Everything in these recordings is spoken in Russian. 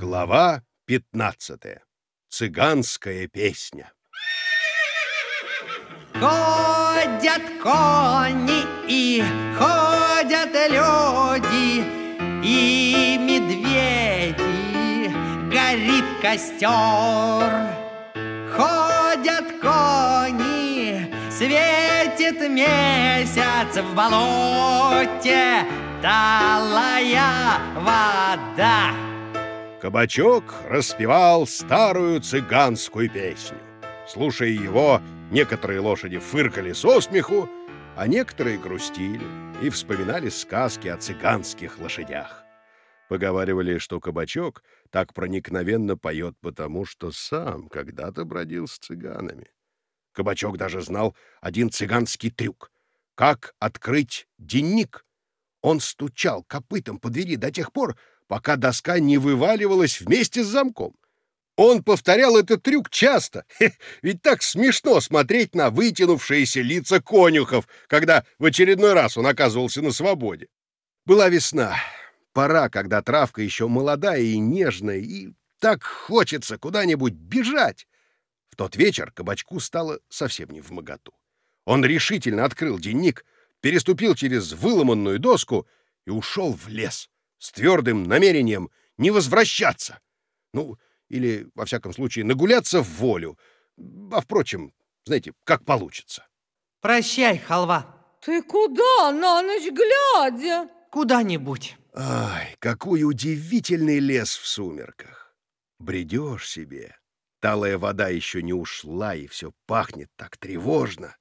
Глава 15. Цыганская песня. Ходят кони и ходят люди, и медведи, горит костер. Ходят кони, светит месяц в болоте, талая вода. Кабачок распевал старую цыганскую песню. Слушая его, некоторые лошади фыркали со смеху, а некоторые грустили и вспоминали сказки о цыганских лошадях. Поговаривали, что кабачок так проникновенно поет потому, что сам когда-то бродил с цыганами. Кабачок даже знал один цыганский трюк. Как открыть денник? Он стучал копытом по двери до тех пор, пока доска не вываливалась вместе с замком. Он повторял этот трюк часто, ведь так смешно смотреть на вытянувшиеся лица конюхов, когда в очередной раз он оказывался на свободе. Была весна, пора, когда травка еще молодая и нежная, и так хочется куда-нибудь бежать. В тот вечер кабачку стало совсем не в моготу. Он решительно открыл денник, переступил через выломанную доску и ушел в лес с твердым намерением не возвращаться. Ну, или, во всяком случае, нагуляться в волю. А, впрочем, знаете, как получится. Прощай, халва. Ты куда на ночь глядя? Куда-нибудь. Ай, какой удивительный лес в сумерках. Бредешь себе. Талая вода еще не ушла, и все пахнет так тревожно.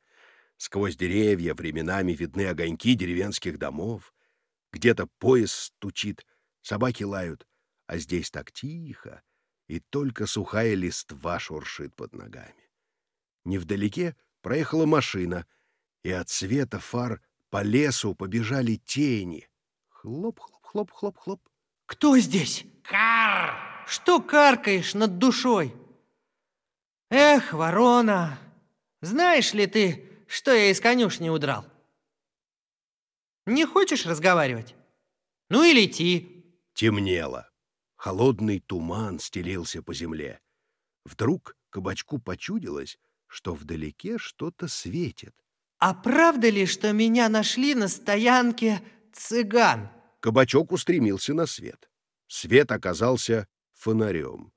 Сквозь деревья временами видны огоньки деревенских домов. Где-то поезд стучит, собаки лают, а здесь так тихо, и только сухая листва шуршит под ногами. Невдалеке проехала машина, и от света фар по лесу побежали тени. Хлоп-хлоп-хлоп-хлоп-хлоп. Кто здесь? Кар! Что каркаешь над душой? Эх, ворона, знаешь ли ты, что я из конюшни удрал? Не хочешь разговаривать? Ну и лети. Темнело. Холодный туман стелился по земле. Вдруг кабачку почудилось, что вдалеке что-то светит. А правда ли, что меня нашли на стоянке цыган? Кабачок устремился на свет. Свет оказался фонарем,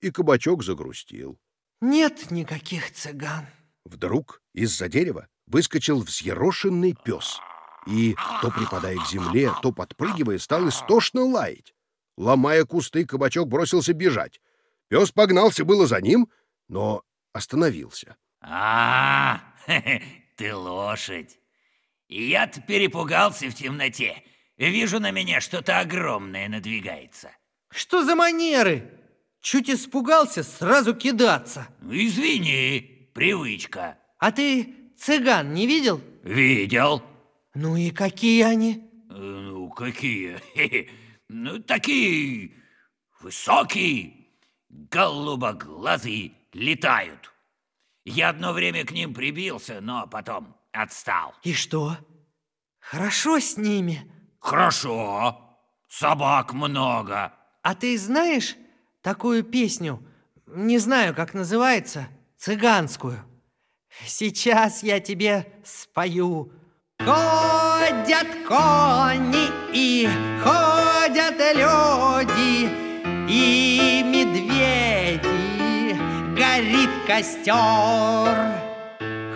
и кабачок загрустил. Нет никаких цыган. Вдруг из-за дерева выскочил взъерошенный пес и, то припадая к земле, то подпрыгивая, стал истошно лаять. Ломая кусты, кабачок бросился бежать. Пес погнался было за ним, но остановился. А, ты лошадь. Я-то перепугался в темноте. Вижу на меня что-то огромное надвигается. Что за манеры? Чуть испугался сразу кидаться. Извини, привычка. А ты цыган не видел? Видел. Ну и какие они? Э, Ну, какие? Ну, такие высокие, голубоглазые, летают. Я одно время к ним прибился, но потом отстал. И что? Хорошо с ними. Хорошо, собак много. А ты знаешь такую песню? Не знаю, как называется. Цыганскую. Сейчас я тебе спою. Ходят кони и ходят люди, и медведи, горит костер.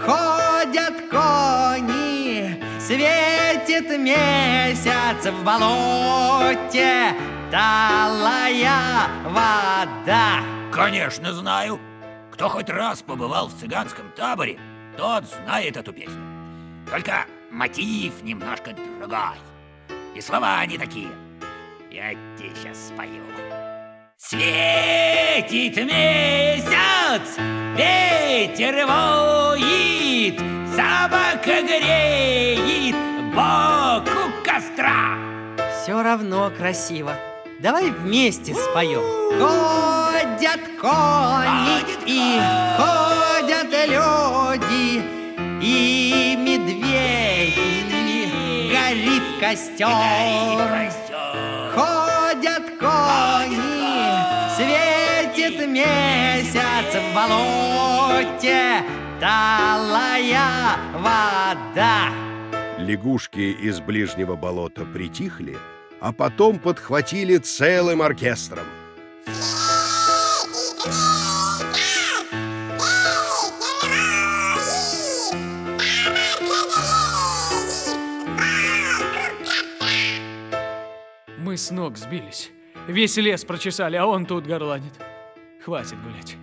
Ходят кони, светит месяц в болоте, талая вода. Конечно, знаю. Кто хоть раз побывал в цыганском таборе, тот знает эту песню. Только мотив немножко другой. И слова не такие. Я тебе сейчас спою. Светит месяц, ветер воет, собака греет бок у костра. Все равно красиво. Давай вместе споем. Ходят кони Ходят и ходят люди, и медведи, горит костер. Ходят кони, Светит месяц в болоте, талая вода. Лягушки из ближнего болота притихли, а потом подхватили целым оркестром. Мы с ног сбились. Весь лес прочесали, а он тут горланит. Хватит гулять.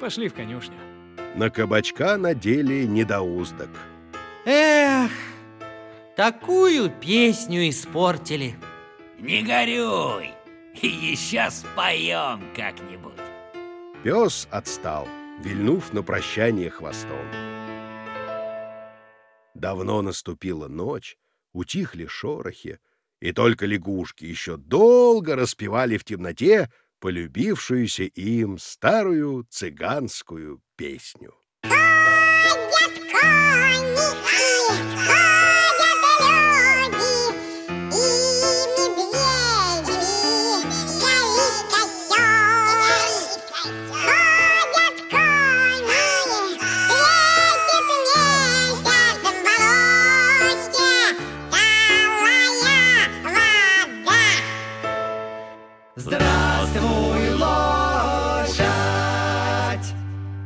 Пошли в конюшню. На кабачка надели недоуздок. Эх, такую песню испортили. Не горюй, и еще споем как-нибудь. Пес отстал, вильнув на прощание хвостом. Давно наступила ночь, утихли шорохи, и только лягушки еще долго распевали в темноте полюбившуюся им старую цыганскую песню. Ходят кони,